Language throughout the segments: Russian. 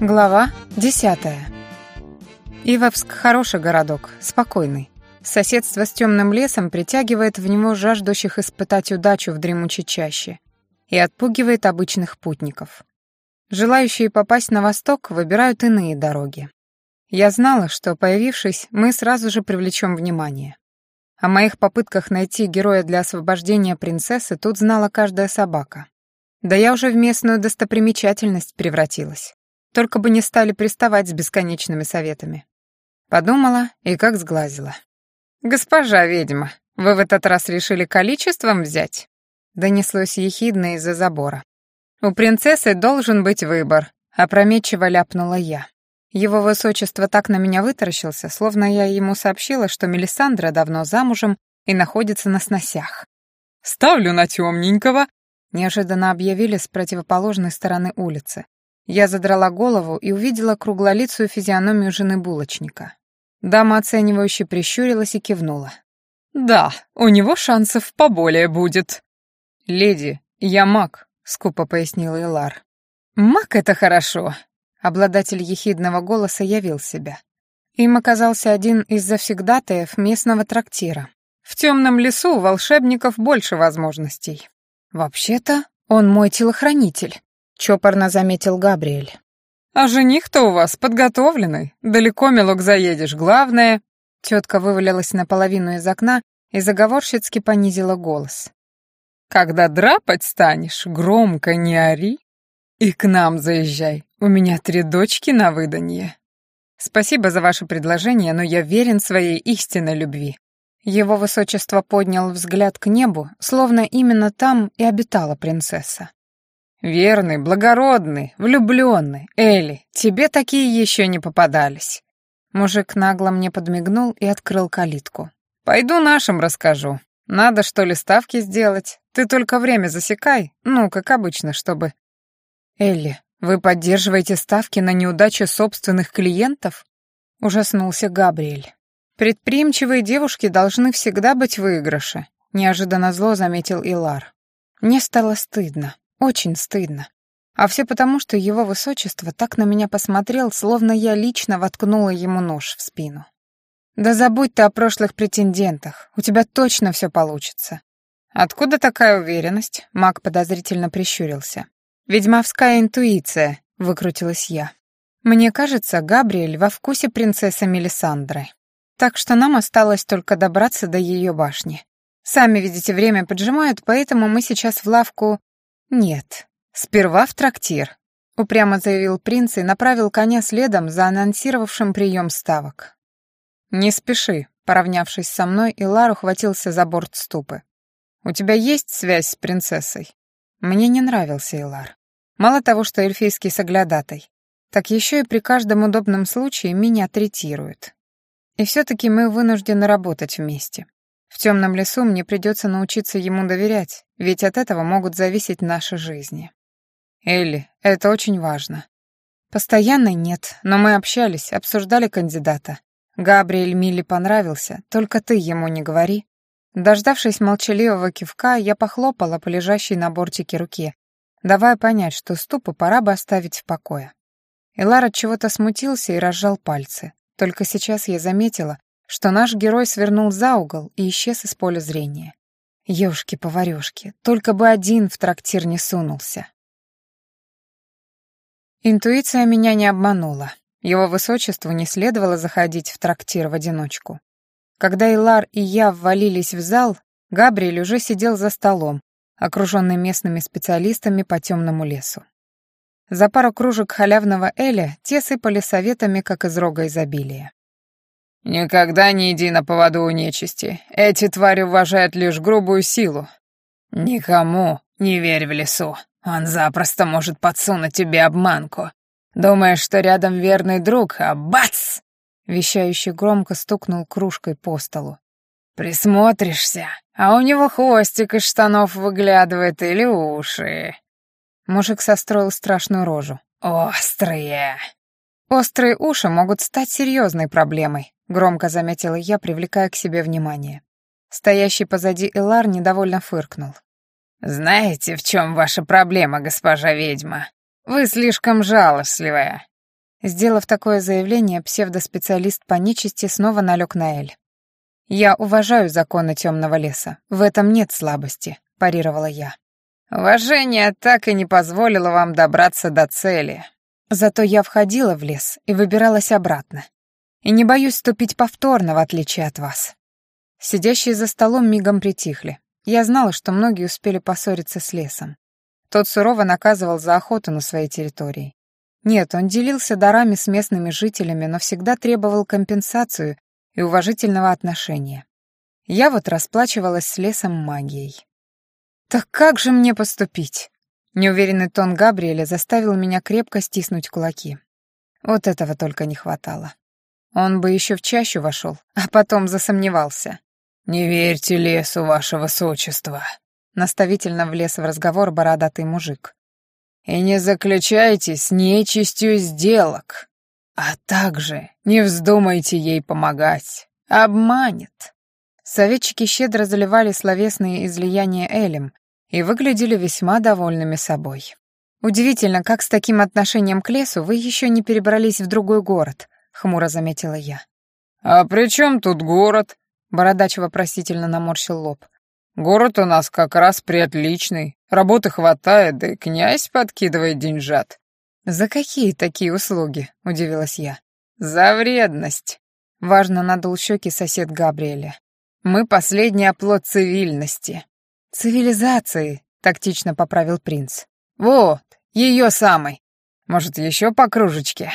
Глава десятая. Ивовск — хороший городок, спокойный. Соседство с темным лесом притягивает в него жаждущих испытать удачу в дремучей чаще и отпугивает обычных путников. Желающие попасть на восток выбирают иные дороги. Я знала, что, появившись, мы сразу же привлечем внимание. О моих попытках найти героя для освобождения принцессы тут знала каждая собака. Да я уже в местную достопримечательность превратилась. Только бы не стали приставать с бесконечными советами. Подумала и как сглазила. «Госпожа ведьма, вы в этот раз решили количеством взять?» Донеслось ехидно из-за забора. «У принцессы должен быть выбор», — опрометчиво ляпнула я. Его высочество так на меня вытаращился, словно я ему сообщила, что Мелисандра давно замужем и находится на сносях. «Ставлю на темненького», — неожиданно объявили с противоположной стороны улицы. Я задрала голову и увидела круглолицую физиономию жены булочника. Дама оценивающе прищурилась и кивнула. «Да, у него шансов поболее будет». «Леди, я маг», — скупо пояснил Илар. «Маг — это хорошо», — обладатель ехидного голоса явил себя. Им оказался один из завсегдатаев местного трактира. В темном лесу у волшебников больше возможностей. «Вообще-то он мой телохранитель», чопорно заметил Габриэль. «А жених-то у вас подготовленный. Далеко, милок, заедешь. Главное...» Тетка вывалилась наполовину из окна и заговорщицки понизила голос. «Когда драпать станешь, громко не ори и к нам заезжай. У меня три дочки на выданье. Спасибо за ваше предложение, но я верен своей истинной любви». Его высочество поднял взгляд к небу, словно именно там и обитала принцесса. Верный, благородный, влюбленный. Элли, тебе такие еще не попадались. Мужик нагло мне подмигнул и открыл калитку. Пойду нашим расскажу. Надо что ли ставки сделать? Ты только время засекай, ну, как обычно, чтобы... Элли, вы поддерживаете ставки на неудачу собственных клиентов? Ужаснулся Габриэль. Предприимчивые девушки должны всегда быть в выигрыше, неожиданно зло заметил Илар. Мне стало стыдно. Очень стыдно. А все потому, что его высочество так на меня посмотрел, словно я лично воткнула ему нож в спину. «Да забудь ты о прошлых претендентах, у тебя точно все получится». «Откуда такая уверенность?» — маг подозрительно прищурился. «Ведьмовская интуиция», — выкрутилась я. «Мне кажется, Габриэль во вкусе принцессы Мелисандры. Так что нам осталось только добраться до ее башни. Сами видите, время поджимают, поэтому мы сейчас в лавку «Нет, сперва в трактир», — упрямо заявил принц и направил коня следом за анонсировавшим прием ставок. «Не спеши», — поравнявшись со мной, Илар ухватился за борт ступы. «У тебя есть связь с принцессой?» Мне не нравился Илар. Мало того, что эльфийский соглядатай, так еще и при каждом удобном случае меня третируют. И все-таки мы вынуждены работать вместе. В темном лесу мне придется научиться ему доверять, ведь от этого могут зависеть наши жизни. Элли, это очень важно. Постоянно нет, но мы общались, обсуждали кандидата. Габриэль Милли понравился, только ты ему не говори. Дождавшись молчаливого кивка, я похлопала по лежащей на бортике руке, давая понять, что ступу пора бы оставить в покое. Элар от чего-то смутился и разжал пальцы. Только сейчас я заметила, что наш герой свернул за угол и исчез из поля зрения. Ёшки-поварёшки, только бы один в трактир не сунулся. Интуиция меня не обманула. Его высочеству не следовало заходить в трактир в одиночку. Когда Илар и я ввалились в зал, Габриэль уже сидел за столом, окруженный местными специалистами по темному лесу. За пару кружек халявного Эля те сыпали советами, как из рога изобилия. «Никогда не иди на поводу у нечисти. Эти твари уважают лишь грубую силу. Никому не верь в лесу. Он запросто может подсунуть тебе обманку. Думаешь, что рядом верный друг, а бац!» Вещающий громко стукнул кружкой по столу. «Присмотришься, а у него хвостик из штанов выглядывает или уши». Мужик состроил страшную рожу. «Острые!» «Острые уши могут стать серьезной проблемой», — громко заметила я, привлекая к себе внимание. Стоящий позади Элар недовольно фыркнул. «Знаете, в чем ваша проблема, госпожа ведьма? Вы слишком жалостливая. Сделав такое заявление, псевдоспециалист по нечисти снова налег на Эль. «Я уважаю законы темного леса. В этом нет слабости», — парировала я. «Уважение так и не позволило вам добраться до цели. Зато я входила в лес и выбиралась обратно. И не боюсь ступить повторно, в отличие от вас». Сидящие за столом мигом притихли. Я знала, что многие успели поссориться с лесом. Тот сурово наказывал за охоту на своей территории. Нет, он делился дарами с местными жителями, но всегда требовал компенсацию и уважительного отношения. Я вот расплачивалась с лесом магией. «Так как же мне поступить?» Неуверенный тон Габриэля заставил меня крепко стиснуть кулаки. Вот этого только не хватало. Он бы еще в чащу вошел, а потом засомневался. «Не верьте лесу, ваше высочество», — наставительно влез в разговор бородатый мужик. «И не заключайте с нечистью сделок, а также не вздумайте ей помогать, обманет». Советчики щедро заливали словесные излияния Элем и выглядели весьма довольными собой. «Удивительно, как с таким отношением к лесу вы еще не перебрались в другой город», — хмуро заметила я. «А при чем тут город?» — Бородач вопросительно наморщил лоб. «Город у нас как раз приотличный, работы хватает, да и князь подкидывает деньжат». «За какие такие услуги?» — удивилась я. «За вредность», — важно надул щеки сосед Габриэля. Мы последний оплот цивильности. Цивилизации, тактично поправил принц. Вот, ее самый. Может, еще по кружечке?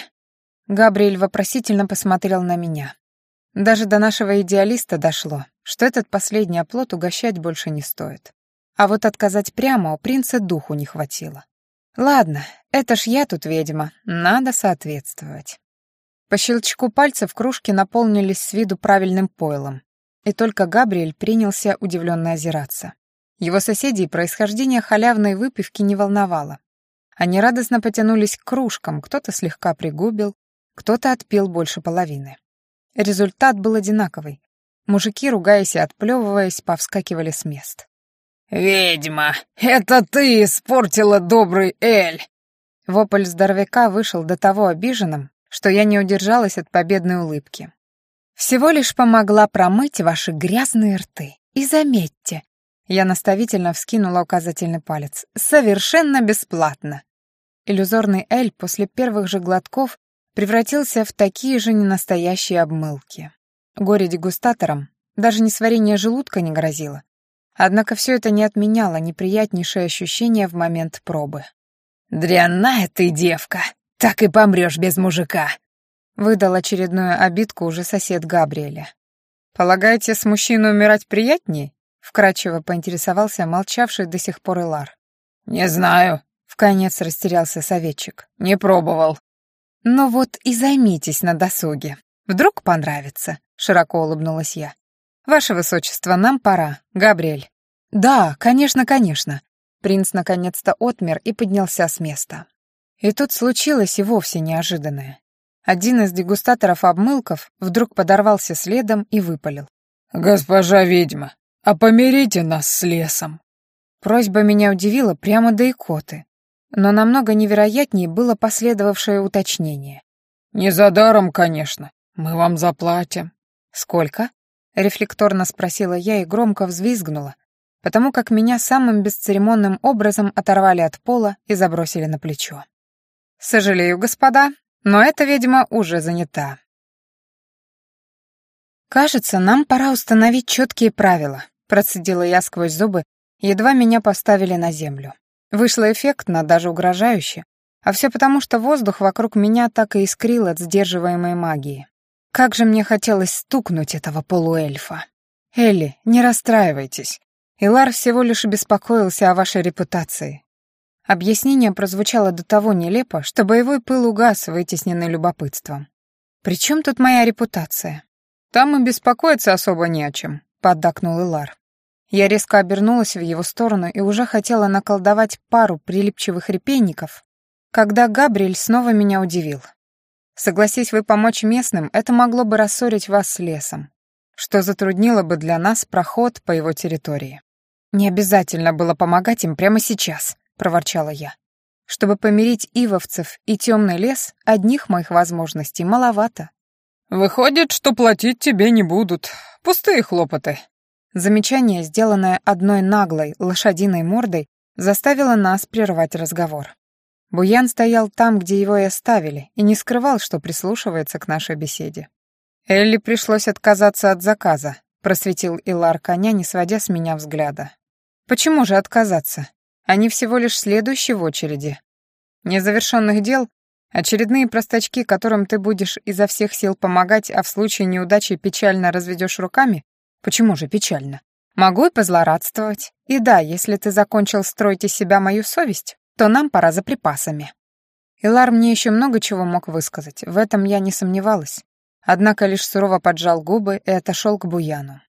Габриэль вопросительно посмотрел на меня. Даже до нашего идеалиста дошло, что этот последний оплот угощать больше не стоит. А вот отказать прямо у принца духу не хватило. Ладно, это ж я тут ведьма, надо соответствовать. По щелчку пальцев кружки наполнились с виду правильным пойлом, и только Габриэль принялся удивленно озираться. Его соседей происхождение халявной выпивки не волновало. Они радостно потянулись к кружкам, кто-то слегка пригубил, кто-то отпил больше половины. Результат был одинаковый. Мужики, ругаясь и отплевываясь, повскакивали с мест. «Ведьма, это ты испортила добрый Эль!» Вопль здоровяка вышел до того обиженным, что я не удержалась от победной улыбки. Всего лишь помогла промыть ваши грязные рты. И заметьте, я наставительно вскинула указательный палец, совершенно бесплатно. Иллюзорный Эль после первых же глотков превратился в такие же ненастоящие обмылки. Горе дегустаторам даже несварение желудка не грозило. Однако все это не отменяло неприятнейшее ощущение в момент пробы. «Дрянная ты девка! Так и помрешь без мужика!» Выдал очередную обидку уже сосед Габриэля. «Полагаете, с мужчиной умирать приятнее?» Вкратчиво поинтересовался молчавший до сих пор Илар. «Не знаю», — вконец растерялся советчик. «Не пробовал». «Ну вот и займитесь на досуге. Вдруг понравится», — широко улыбнулась я. «Ваше высочество, нам пора. Габриэль». «Да, конечно, конечно». Принц наконец-то отмер и поднялся с места. И тут случилось и вовсе неожиданное. Один из дегустаторов обмылков вдруг подорвался следом и выпалил. «Госпожа ведьма, а помирите нас с лесом!» Просьба меня удивила прямо до икоты, но намного невероятнее было последовавшее уточнение. «Не за даром, конечно. Мы вам заплатим». «Сколько?» — рефлекторно спросила я и громко взвизгнула, потому как меня самым бесцеремонным образом оторвали от пола и забросили на плечо. «Сожалею, господа, но эта ведьма уже занята. «Кажется, нам пора установить четкие правила», — процедила я сквозь зубы, едва меня поставили на землю. Вышло эффектно, даже угрожающе, а все потому, что воздух вокруг меня так и искрил от сдерживаемой магии. Как же мне хотелось стукнуть этого полуэльфа. «Элли, не расстраивайтесь. Илар всего лишь беспокоился о вашей репутации. Объяснение прозвучало до того нелепо, что боевой пыл угас, вытесненный любопытством. «При чем тут моя репутация?» «Там и беспокоиться особо не о чем», — поддакнул Илар. Я резко обернулась в его сторону и уже хотела наколдовать пару прилипчивых репейников, когда Габриэль снова меня удивил. «Согласись вы помочь местным, это могло бы рассорить вас с лесом, что затруднило бы для нас проход по его территории. Не обязательно было помогать им прямо сейчас», — проворчала я. Чтобы помирить ивовцев и темный лес, одних моих возможностей маловато. «Выходит, что платить тебе не будут. Пустые хлопоты». Замечание, сделанное одной наглой лошадиной мордой, заставило нас прервать разговор. Буян стоял там, где его и оставили, и не скрывал, что прислушивается к нашей беседе. «Элли пришлось отказаться от заказа», — просветил Илар коня, не сводя с меня взгляда. «Почему же отказаться? Они всего лишь следующие в очереди. Незавершенных дел — очередные простачки, которым ты будешь изо всех сил помогать, а в случае неудачи печально разведешь руками? Почему же печально? Могу и позлорадствовать. И да, если ты закончил строить из себя мою совесть, то нам пора за припасами. Илар мне еще много чего мог высказать, в этом я не сомневалась. Однако лишь сурово поджал губы и отошел к Буяну.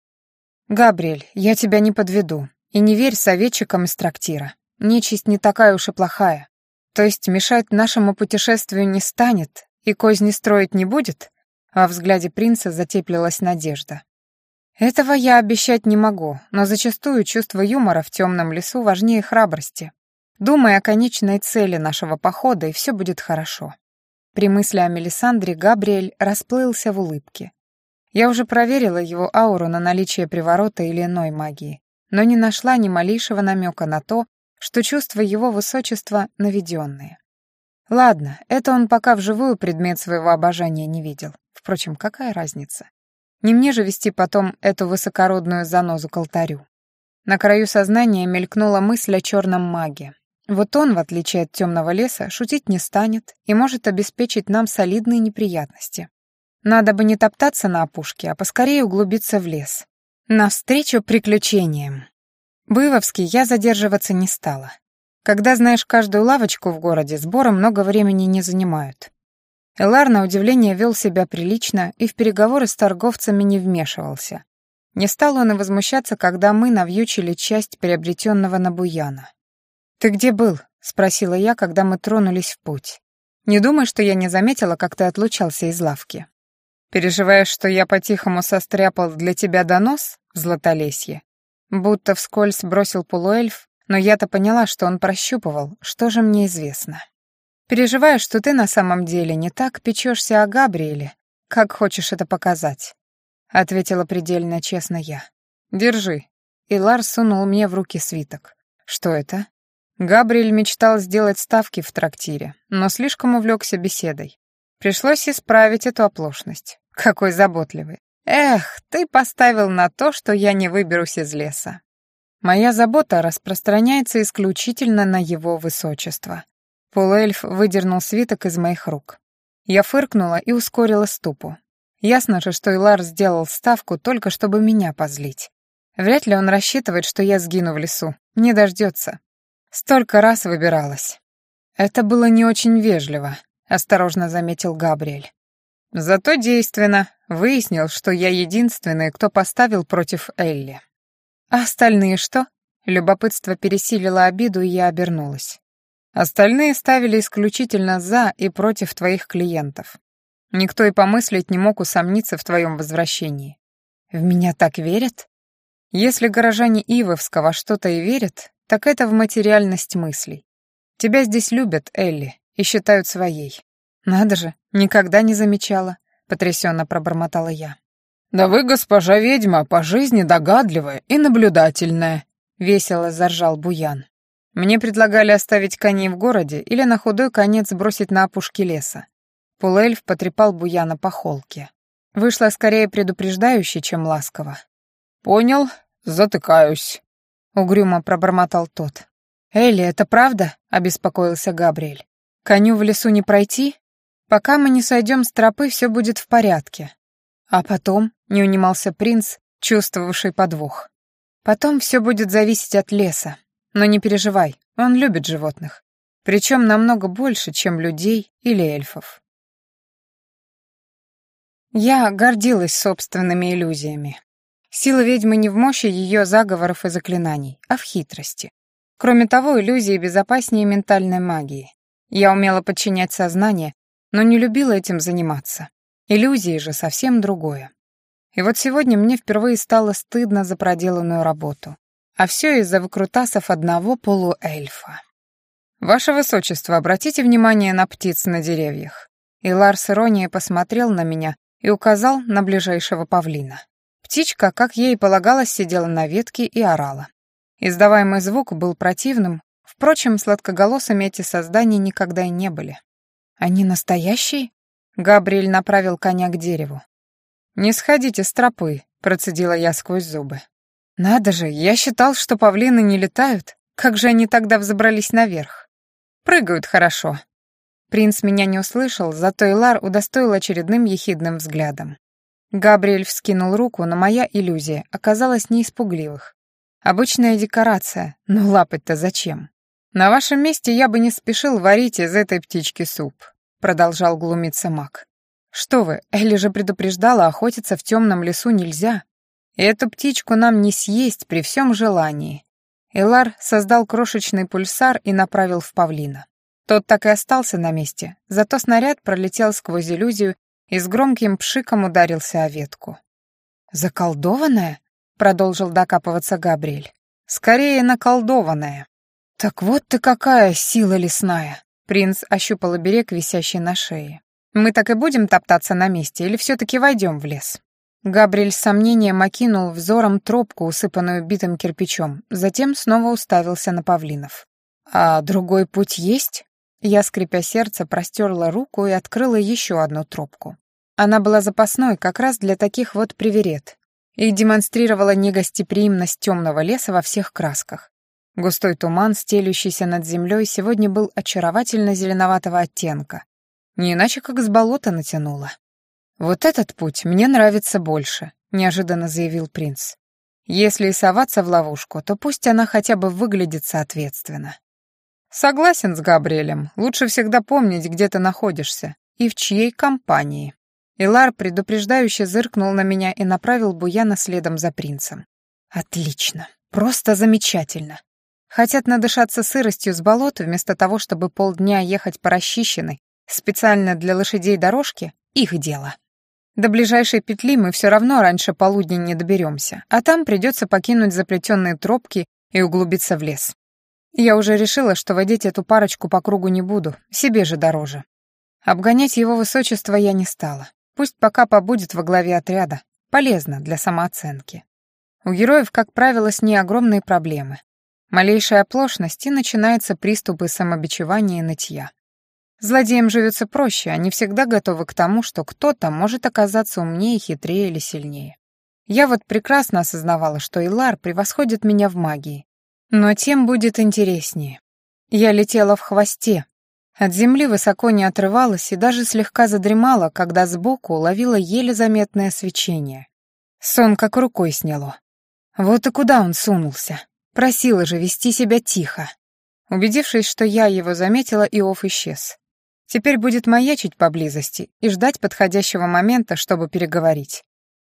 «Габриэль, я тебя не подведу. И не верь советчикам из трактира. Нечисть не такая уж и плохая. То есть мешать нашему путешествию не станет и козни строить не будет?» Во взгляде принца затеплилась надежда. Этого я обещать не могу, но зачастую чувство юмора в темном лесу важнее храбрости. Думай о конечной цели нашего похода, и все будет хорошо. При мысли о Мелисандре Габриэль расплылся в улыбке. Я уже проверила его ауру на наличие приворота или иной магии, но не нашла ни малейшего намека на то, что чувства его высочества наведенные. Ладно, это он пока вживую предмет своего обожания не видел. Впрочем, какая разница? Не мне же вести потом эту высокородную занозу к алтарю. На краю сознания мелькнула мысль о черном маге. Вот он, в отличие от темного леса, шутить не станет и может обеспечить нам солидные неприятности. Надо бы не топтаться на опушке, а поскорее углубиться в лес. Навстречу приключениям. Бывовский я задерживаться не стала. Когда знаешь каждую лавочку в городе, сборы много времени не занимают. Элар, на удивление, вел себя прилично и в переговоры с торговцами не вмешивался. Не стал он и возмущаться, когда мы навьючили часть приобретенного на Буяна. «Ты где был?» — спросила я, когда мы тронулись в путь. «Не думай, что я не заметила, как ты отлучался из лавки. Переживаешь, что я по-тихому состряпал для тебя донос, Златолесье?» Будто вскользь бросил полуэльф, но я-то поняла, что он прощупывал, что же мне известно. Переживаю, что ты на самом деле не так печешься о Габриэле, как хочешь это показать», — ответила предельно честно я. «Держи». И Ларс сунул мне в руки свиток. «Что это?» Габриэль мечтал сделать ставки в трактире, но слишком увлекся беседой. Пришлось исправить эту оплошность. Какой заботливый. Эх, ты поставил на то, что я не выберусь из леса. Моя забота распространяется исключительно на его высочество. Полуэльф выдернул свиток из моих рук. Я фыркнула и ускорила ступу. Ясно же, что Илар сделал ставку только чтобы меня позлить. Вряд ли он рассчитывает, что я сгину в лесу. Не дождется. Столько раз выбиралась. Это было не очень вежливо, осторожно заметил Габриэль. Зато действенно выяснил, что я единственный, кто поставил против Элли. А остальные что? Любопытство пересилило обиду, и я обернулась. Остальные ставили исключительно за и против твоих клиентов. Никто и помыслить не мог усомниться в твоем возвращении. В меня так верят? Если горожане Ивовска что-то и верят, так это в материальность мыслей. Тебя здесь любят, Элли, и считают своей. Надо же, никогда не замечала, потрясенно пробормотала я. Да вы, госпожа ведьма, по жизни догадливая и наблюдательная, весело заржал Буян. Мне предлагали оставить коней в городе или на худой конец бросить на опушке леса. Полуэльф потрепал Буяна по холке. Вышло скорее предупреждающе, чем ласково. «Понял, затыкаюсь», — угрюмо пробормотал тот. «Элли, это правда?» — обеспокоился Габриэль. «Коню в лесу не пройти? Пока мы не сойдем с тропы, все будет в порядке. А потом, — не унимался принц, чувствовавший подвох, — потом все будет зависеть от леса. Но не переживай, он любит животных. Причем намного больше, чем людей или эльфов. Я гордилась собственными иллюзиями. Сила ведьмы не в мощи ее заговоров и заклинаний, а в хитрости. Кроме того, иллюзии безопаснее ментальной магии. Я умела подчинять сознание, но не любила этим заниматься. Иллюзии же совсем другое. И вот сегодня мне впервые стало стыдно за проделанную работу. А все из-за выкрутасов одного полуэльфа. «Ваше высочество, обратите внимание на птиц на деревьях». Илар с иронией посмотрел на меня и указал на ближайшего павлина. Птичка, как ей полагалось, сидела на ветке и орала. Издаваемый звук был противным, впрочем, сладкоголосыми эти создания никогда и не были. «Они настоящие?» Габриэль направил коня к дереву. «Не сходите с тропы», — процедила я сквозь зубы. «Надо же, я считал, что павлины не летают. Как же они тогда взобрались наверх? Прыгают хорошо». Принц меня не услышал, зато Илар удостоил очередным ехидным взглядом. Габриэль вскинул руку, но моя иллюзия оказалась не испугливых. Обычная декорация, но лапать-то зачем? На вашем месте я бы не спешил варить из этой птички суп, продолжал глумиться маг. Что вы, Элли же предупреждала, охотиться в темном лесу нельзя. Эту птичку нам не съесть при всем желании. Элар создал крошечный пульсар и направил в павлина. Тот так и остался на месте, зато снаряд пролетел сквозь иллюзию и с громким пшиком ударился о ветку. «Заколдованная?» — продолжил докапываться Габриэль. «Скорее наколдованная». «Так вот ты какая сила лесная!» Принц ощупал оберег, висящий на шее. «Мы так и будем топтаться на месте или все-таки войдем в лес?» Габриэль с сомнением окинул взором тропку, усыпанную битым кирпичом, затем снова уставился на павлинов. «А другой путь есть?» Я, скрипя сердце, простерла руку и открыла еще одну трубку. Она была запасной как раз для таких вот приверед и демонстрировала негостеприимность темного леса во всех красках. Густой туман, стелющийся над землей, сегодня был очаровательно зеленоватого оттенка. Не иначе, как с болота натянуло. «Вот этот путь мне нравится больше», — неожиданно заявил принц. «Если и соваться в ловушку, то пусть она хотя бы выглядит соответственно». Согласен с Габриэлем. Лучше всегда помнить, где ты находишься и в чьей компании. Илар предупреждающе зыркнул на меня и направил Буяна следом за принцем. Отлично. Просто замечательно. Хотят надышаться сыростью с болот вместо того, чтобы полдня ехать по расчищенной, специально для лошадей дорожке, их дело. До ближайшей петли мы все равно раньше полудня не доберемся, а там придется покинуть заплетенные тропки и углубиться в лес. Я уже решила, что водить эту парочку по кругу не буду, себе же дороже. Обгонять его высочество я не стала. Пусть пока побудет во главе отряда. Полезно для самооценки. У героев, как правило, с ней огромные проблемы. Малейшая оплошность, и начинается приступы самобичевания и нытья. Злодеям живется проще, они всегда готовы к тому, что кто-то может оказаться умнее, хитрее или сильнее. Я вот прекрасно осознавала, что Илар превосходит меня в магии, но тем будет интереснее. Я летела в хвосте. От земли высоко не отрывалась и даже слегка задремала, когда сбоку уловила еле заметное свечение. Сон как рукой сняло. Вот и куда он сунулся. Просила же вести себя тихо. Убедившись, что я его заметила, Иов исчез. Теперь будет маячить поблизости и ждать подходящего момента, чтобы переговорить.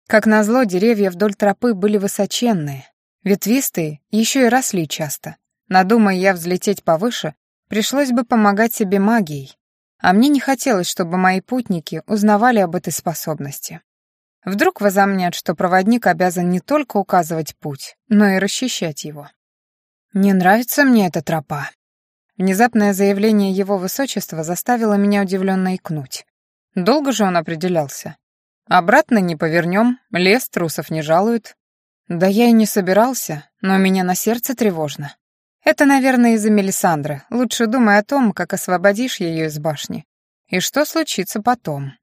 Как назло, деревья вдоль тропы были высоченные, Ветвистые еще и росли часто. Надумая я взлететь повыше, пришлось бы помогать себе магией. А мне не хотелось, чтобы мои путники узнавали об этой способности. Вдруг возомнят, что проводник обязан не только указывать путь, но и расчищать его. «Не нравится мне эта тропа». Внезапное заявление его высочества заставило меня удивленно икнуть. Долго же он определялся. «Обратно не повернем, лес трусов не жалует, да я и не собирался, но у меня на сердце тревожно. Это, наверное, из-за Мелисандры. Лучше думай о том, как освободишь ее из башни. И что случится потом.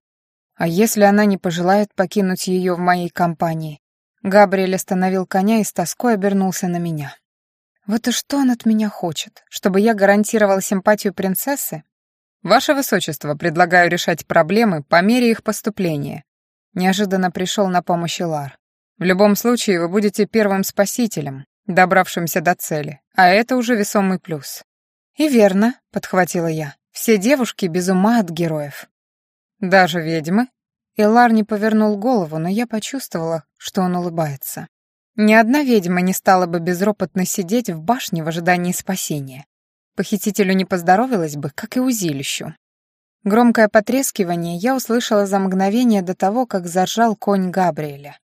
А если она не пожелает покинуть ее в моей компании? Габриэль остановил коня и с тоской обернулся на меня. Вот и что он от меня хочет? Чтобы я гарантировал симпатию принцессы? Ваше Высочество, предлагаю решать проблемы по мере их поступления. Неожиданно пришел на помощь Лар. В любом случае вы будете первым спасителем, добравшимся до цели, а это уже весомый плюс. И верно, подхватила я. Все девушки без ума от героев. Даже ведьмы? Илар не повернул голову, но я почувствовала, что он улыбается. Ни одна ведьма не стала бы безропотно сидеть в башне в ожидании спасения. Похитителю не поздоровилось бы, как и узилищу. Громкое потрескивание я услышала за мгновение до того, как заржал конь Габриэля.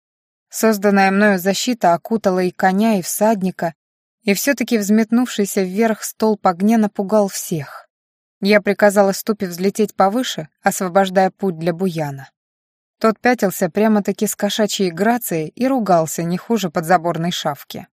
Созданная мною защита окутала и коня, и всадника, И все-таки взметнувшийся вверх столб огня напугал всех. Я приказала ступе взлететь повыше, освобождая путь для Буяна. Тот пятился прямо-таки с кошачьей грацией и ругался не хуже подзаборной шавки.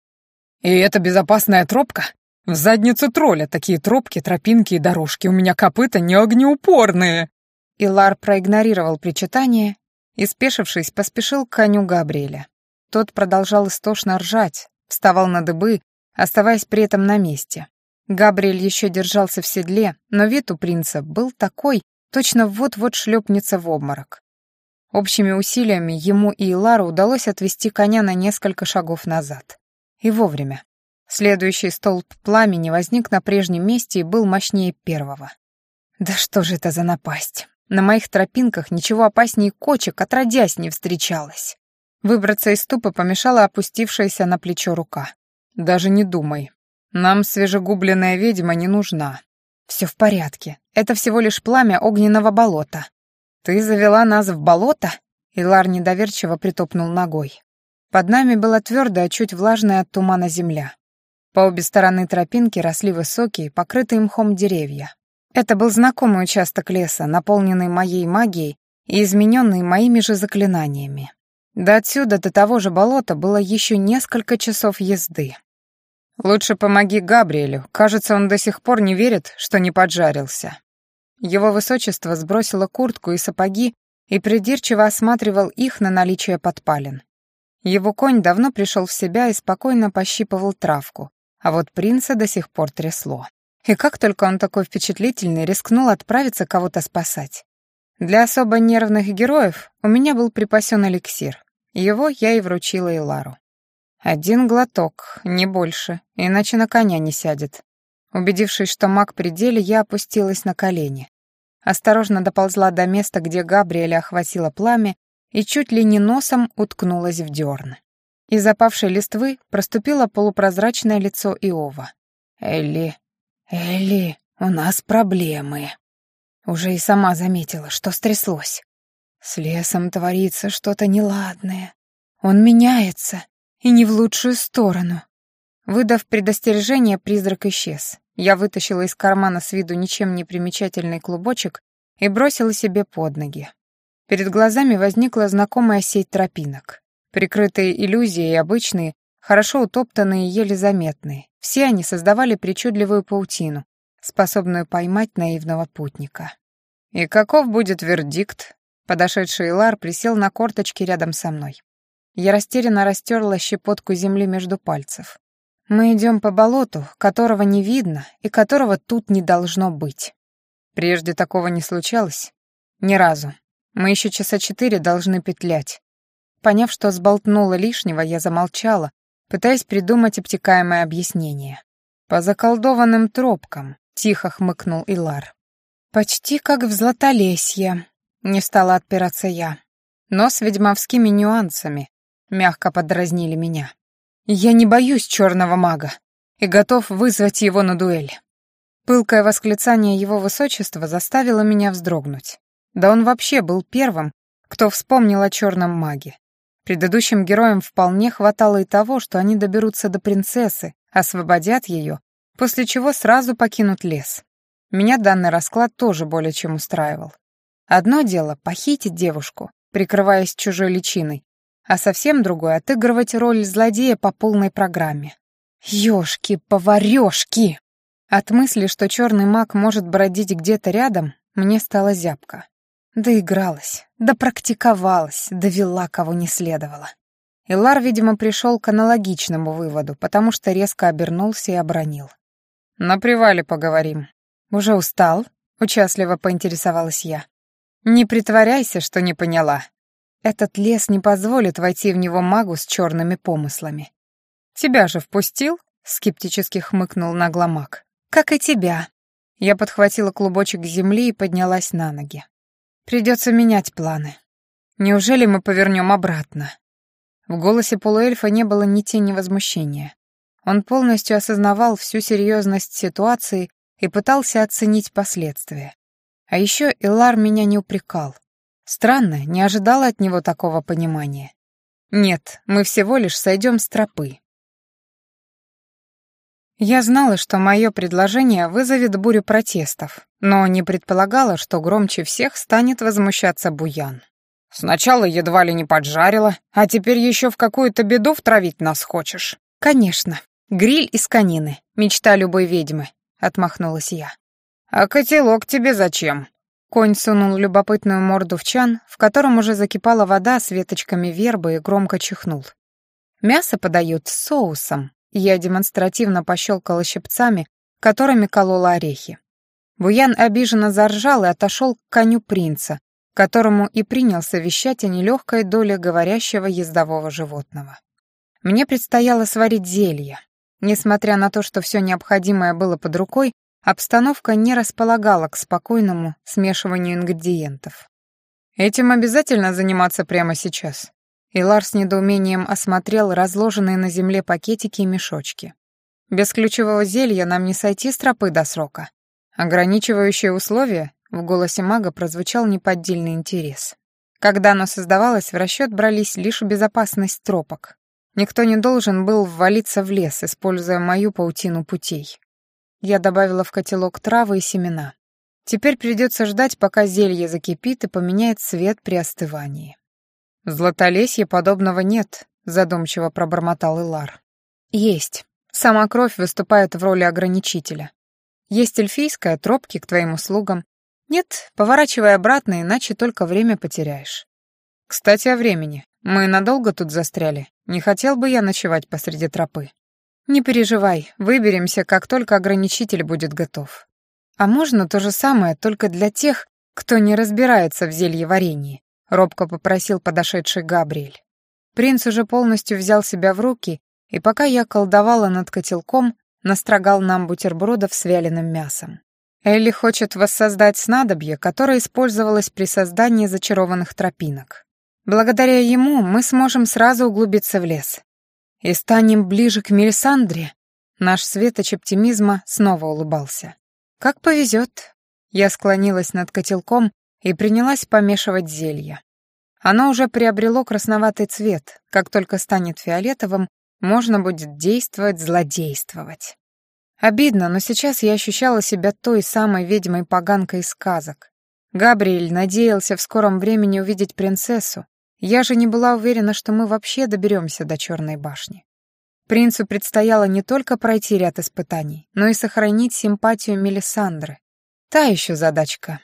«И это безопасная тропка? В задницу тролля такие тропки, тропинки и дорожки. У меня копыта не огнеупорные!» Илар проигнорировал причитание и, спешившись, поспешил к коню Габриэля. Тот продолжал истошно ржать, вставал на дыбы, оставаясь при этом на месте. Габриэль еще держался в седле, но вид у принца был такой, точно вот-вот шлепнется в обморок. Общими усилиями ему и Илару удалось отвести коня на несколько шагов назад. И вовремя. Следующий столб пламени возник на прежнем месте и был мощнее первого. Да что же это за напасть? На моих тропинках ничего опаснее кочек отродясь не встречалось. Выбраться из ступы помешала опустившаяся на плечо рука. «Даже не думай. Нам свежегубленная ведьма не нужна. Все в порядке. Это всего лишь пламя огненного болота. Ты завела нас в болото?» Илар недоверчиво притопнул ногой. Под нами была твердая, чуть влажная от тумана земля. По обе стороны тропинки росли высокие, покрытые мхом деревья. Это был знакомый участок леса, наполненный моей магией и измененный моими же заклинаниями. До отсюда, до того же болота, было еще несколько часов езды. «Лучше помоги Габриэлю. Кажется, он до сих пор не верит, что не поджарился». Его высочество сбросило куртку и сапоги и придирчиво осматривал их на наличие подпалин. Его конь давно пришел в себя и спокойно пощипывал травку, а вот принца до сих пор трясло. И как только он такой впечатлительный рискнул отправиться кого-то спасать. Для особо нервных героев у меня был припасен эликсир. Его я и вручила Илару. Один глоток, не больше, иначе на коня не сядет. Убедившись, что маг при деле, я опустилась на колени. Осторожно доползла до места, где Габриэля охватило пламя, и чуть ли не носом уткнулась в дерн. Из опавшей листвы проступило полупрозрачное лицо Иова. «Элли, Элли, у нас проблемы». Уже и сама заметила, что стряслось. С лесом творится что-то неладное. Он меняется, и не в лучшую сторону. Выдав предостережение, призрак исчез. Я вытащила из кармана с виду ничем не примечательный клубочек и бросила себе под ноги. Перед глазами возникла знакомая сеть тропинок. Прикрытые иллюзии и обычные, хорошо утоптанные и еле заметные. Все они создавали причудливую паутину, способную поймать наивного путника. «И каков будет вердикт?» Подошедший Лар присел на корточки рядом со мной. Я растерянно растерла щепотку земли между пальцев. Мы идем по болоту, которого не видно и которого тут не должно быть. Прежде такого не случалось? Ни разу. Мы еще часа четыре должны петлять. Поняв, что сболтнула лишнего, я замолчала, пытаясь придумать обтекаемое объяснение. «По заколдованным тропкам», — тихо хмыкнул Илар. «Почти как в Златолесье», — не стала отпираться я. «Но с ведьмовскими нюансами», — мягко подразнили меня. «Я не боюсь черного мага и готов вызвать его на дуэль». Пылкое восклицание его высочества заставило меня вздрогнуть. Да он вообще был первым, кто вспомнил о черном маге. Предыдущим героям вполне хватало и того, что они доберутся до принцессы, освободят ее, после чего сразу покинут лес. Меня данный расклад тоже более чем устраивал. Одно дело — похитить девушку, прикрываясь чужой личиной, а совсем другое — отыгрывать роль злодея по полной программе. Ёшки-поварёшки! От мысли, что черный маг может бродить где-то рядом, мне стало зябко. Доигралась, допрактиковалась, довела кого не следовало. Илар, видимо, пришел к аналогичному выводу, потому что резко обернулся и обронил. «На привале поговорим». «Уже устал?» — участливо поинтересовалась я. «Не притворяйся, что не поняла. Этот лес не позволит войти в него магу с черными помыслами». «Тебя же впустил?» — скептически хмыкнул нагломаг. «Как и тебя». Я подхватила клубочек земли и поднялась на ноги. Придется менять планы. Неужели мы повернем обратно? В голосе полуэльфа не было ни тени возмущения. Он полностью осознавал всю серьезность ситуации и пытался оценить последствия. А еще Илар меня не упрекал. Странно, не ожидала от него такого понимания. Нет, мы всего лишь сойдем с тропы. Я знала, что мое предложение вызовет бурю протестов, но не предполагала, что громче всех станет возмущаться Буян. «Сначала едва ли не поджарила, а теперь еще в какую-то беду втравить нас хочешь». «Конечно. Гриль из конины. Мечта любой ведьмы», — отмахнулась я. «А котелок тебе зачем?» Конь сунул любопытную морду в чан, в котором уже закипала вода с веточками вербы и громко чихнул. Мясо подают с соусом. Я демонстративно пощелкала щипцами, которыми колола орехи. Буян обиженно заржал и отошел к коню принца, которому и принялся вещать о нелегкой доле говорящего ездового животного. Мне предстояло сварить зелье. Несмотря на то, что все необходимое было под рукой, обстановка не располагала к спокойному смешиванию ингредиентов. Этим обязательно заниматься прямо сейчас. Илар с недоумением осмотрел разложенные на земле пакетики и мешочки. Без ключевого зелья нам не сойти с тропы до срока. Ограничивающее условие в голосе мага прозвучал неподдельный интерес. Когда оно создавалось, в расчет брались лишь безопасность тропок. Никто не должен был ввалиться в лес, используя мою паутину путей. Я добавила в котелок травы и семена. Теперь придется ждать, пока зелье закипит и поменяет цвет при остывании. Златолесье подобного нет», — задумчиво пробормотал Илар. «Есть. Сама кровь выступает в роли ограничителя. Есть эльфийская, тропки к твоим услугам. Нет, поворачивай обратно, иначе только время потеряешь. Кстати, о времени. Мы надолго тут застряли. Не хотел бы я ночевать посреди тропы. Не переживай, выберемся, как только ограничитель будет готов. А можно то же самое, только для тех, кто не разбирается в зелье варенье. — робко попросил подошедший Габриэль. Принц уже полностью взял себя в руки, и пока я колдовала над котелком, настрогал нам бутербродов с вяленым мясом. Элли хочет воссоздать снадобье, которое использовалось при создании зачарованных тропинок. Благодаря ему мы сможем сразу углубиться в лес. И станем ближе к Мелисандре. Наш светоч оптимизма снова улыбался. Как повезет. Я склонилась над котелком и принялась помешивать зелье. Оно уже приобрело красноватый цвет. Как только станет фиолетовым, можно будет действовать, злодействовать. Обидно, но сейчас я ощущала себя той самой ведьмой-поганкой из сказок. Габриэль надеялся в скором времени увидеть принцессу. Я же не была уверена, что мы вообще доберемся до Черной башни. Принцу предстояло не только пройти ряд испытаний, но и сохранить симпатию Мелисандры. Та еще задачка,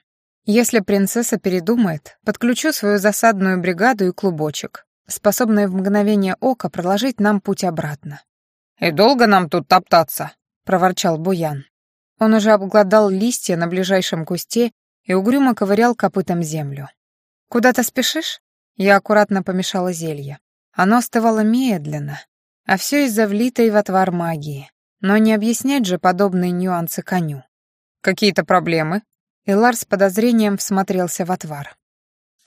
если принцесса передумает, подключу свою засадную бригаду и клубочек, способные в мгновение ока проложить нам путь обратно. «И долго нам тут топтаться?» — проворчал Буян. Он уже обглодал листья на ближайшем кусте и угрюмо ковырял копытом землю. «Куда-то спешишь?» Я аккуратно помешала зелье. Оно остывало медленно, а все из-за влитой в отвар магии. Но не объяснять же подобные нюансы коню. «Какие-то проблемы?» И Лар с подозрением всмотрелся в отвар.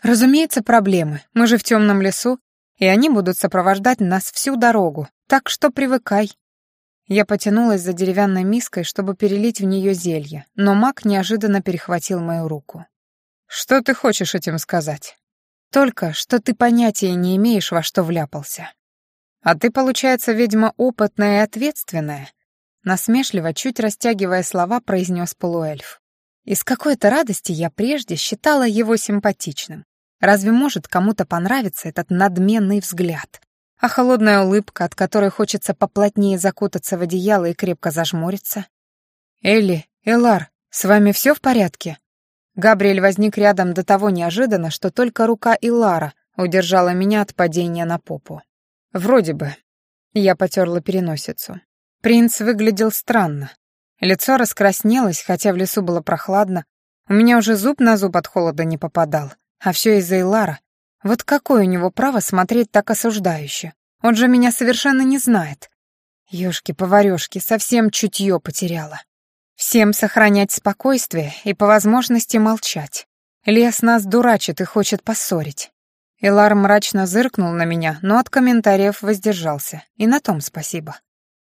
«Разумеется, проблемы. Мы же в темном лесу, и они будут сопровождать нас всю дорогу, так что привыкай». Я потянулась за деревянной миской, чтобы перелить в нее зелье, но маг неожиданно перехватил мою руку. «Что ты хочешь этим сказать?» «Только, что ты понятия не имеешь, во что вляпался». «А ты, получается, ведьма опытная и ответственная?» Насмешливо, чуть растягивая слова, произнес полуэльф. И с какой-то радости я прежде считала его симпатичным. Разве может кому-то понравиться этот надменный взгляд? А холодная улыбка, от которой хочется поплотнее закутаться в одеяло и крепко зажмуриться? «Элли, Элар, с вами все в порядке?» Габриэль возник рядом до того неожиданно, что только рука Илара удержала меня от падения на попу. «Вроде бы». Я потерла переносицу. Принц выглядел странно, Лицо раскраснелось, хотя в лесу было прохладно. У меня уже зуб на зуб от холода не попадал. А все из-за Илара. Вот какое у него право смотреть так осуждающе? Он же меня совершенно не знает. Ёшки-поварёшки, совсем чутье потеряла. Всем сохранять спокойствие и по возможности молчать. Лес нас дурачит и хочет поссорить. Илар мрачно зыркнул на меня, но от комментариев воздержался. И на том спасибо.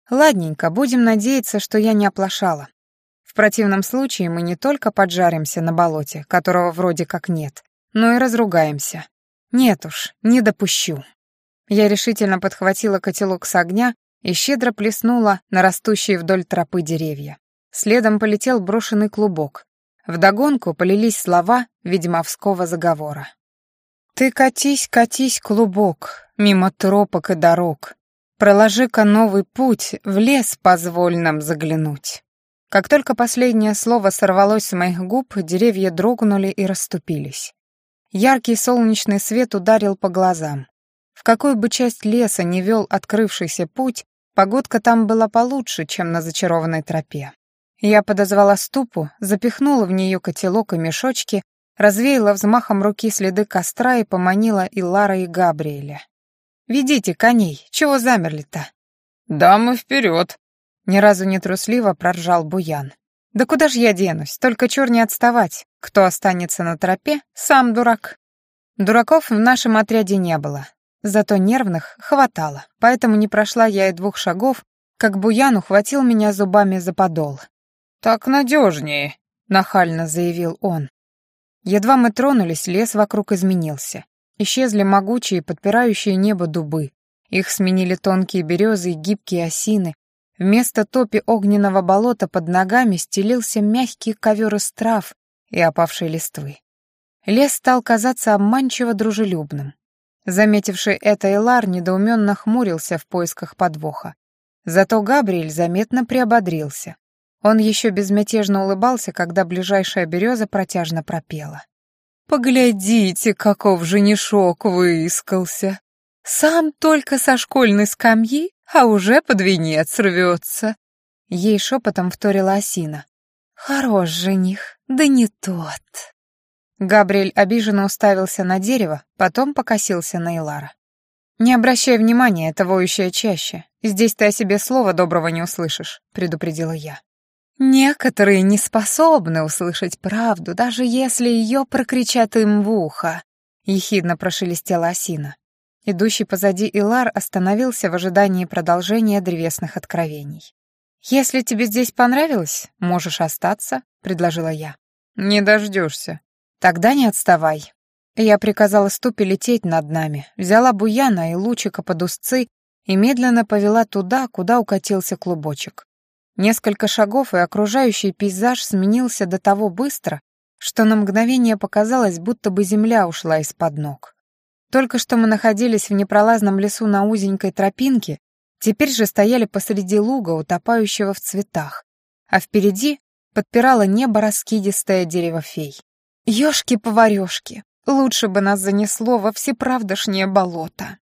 Ладненько, будем надеяться, что я не оплошала. В противном случае мы не только поджаримся на болоте, которого вроде как нет, но и разругаемся. Нет уж, не допущу. Я решительно подхватила котелок с огня и щедро плеснула на растущие вдоль тропы деревья. Следом полетел брошенный клубок. Вдогонку полились слова ведьмовского заговора. «Ты катись, катись, клубок, мимо тропок и дорог. Проложи-ка новый путь, в лес позволь нам заглянуть». Как только последнее слово сорвалось с моих губ, деревья дрогнули и расступились. Яркий солнечный свет ударил по глазам. В какую бы часть леса не вел открывшийся путь, погодка там была получше, чем на зачарованной тропе. Я подозвала ступу, запихнула в нее котелок и мешочки, развеяла взмахом руки следы костра и поманила и Лара, и Габриэля. «Ведите коней, чего замерли-то?» «Дамы вперед!» Ни разу не трусливо проржал Буян. «Да куда ж я денусь? Только чур не отставать. Кто останется на тропе, сам дурак». Дураков в нашем отряде не было. Зато нервных хватало, поэтому не прошла я и двух шагов, как Буян ухватил меня зубами за подол. «Так надежнее», — нахально заявил он. Едва мы тронулись, лес вокруг изменился. Исчезли могучие, подпирающие небо дубы. Их сменили тонкие березы и гибкие осины. Вместо топи огненного болота под ногами стелился мягкий ковер из трав и опавшей листвы. Лес стал казаться обманчиво дружелюбным. Заметивший это Элар недоуменно хмурился в поисках подвоха. Зато Габриэль заметно приободрился. Он еще безмятежно улыбался, когда ближайшая береза протяжно пропела. «Поглядите, каков женишок выискался! Сам только со школьной скамьи, а уже под венец рвется!» Ей шепотом вторила осина. «Хорош жених, да не тот!» Габриэль обиженно уставился на дерево, потом покосился на Илара. «Не обращай внимания, это воющее чаще. Здесь ты о себе слова доброго не услышишь», — предупредила я. Некоторые не способны услышать правду, даже если ее прокричат им в ухо, ехидно прошелестела осина. Идущий позади Илар остановился в ожидании продолжения древесных откровений. «Если тебе здесь понравилось, можешь остаться», — предложила я. «Не дождешься». «Тогда не отставай». Я приказала ступе лететь над нами, взяла Буяна и Лучика под узцы и медленно повела туда, куда укатился клубочек. Несколько шагов, и окружающий пейзаж сменился до того быстро, что на мгновение показалось, будто бы земля ушла из-под ног. Только что мы находились в непролазном лесу на узенькой тропинке, теперь же стояли посреди луга, утопающего в цветах, а впереди подпирало небо раскидистое дерево фей. «Ёшки-поварёшки, лучше бы нас занесло во всеправдошнее болото!»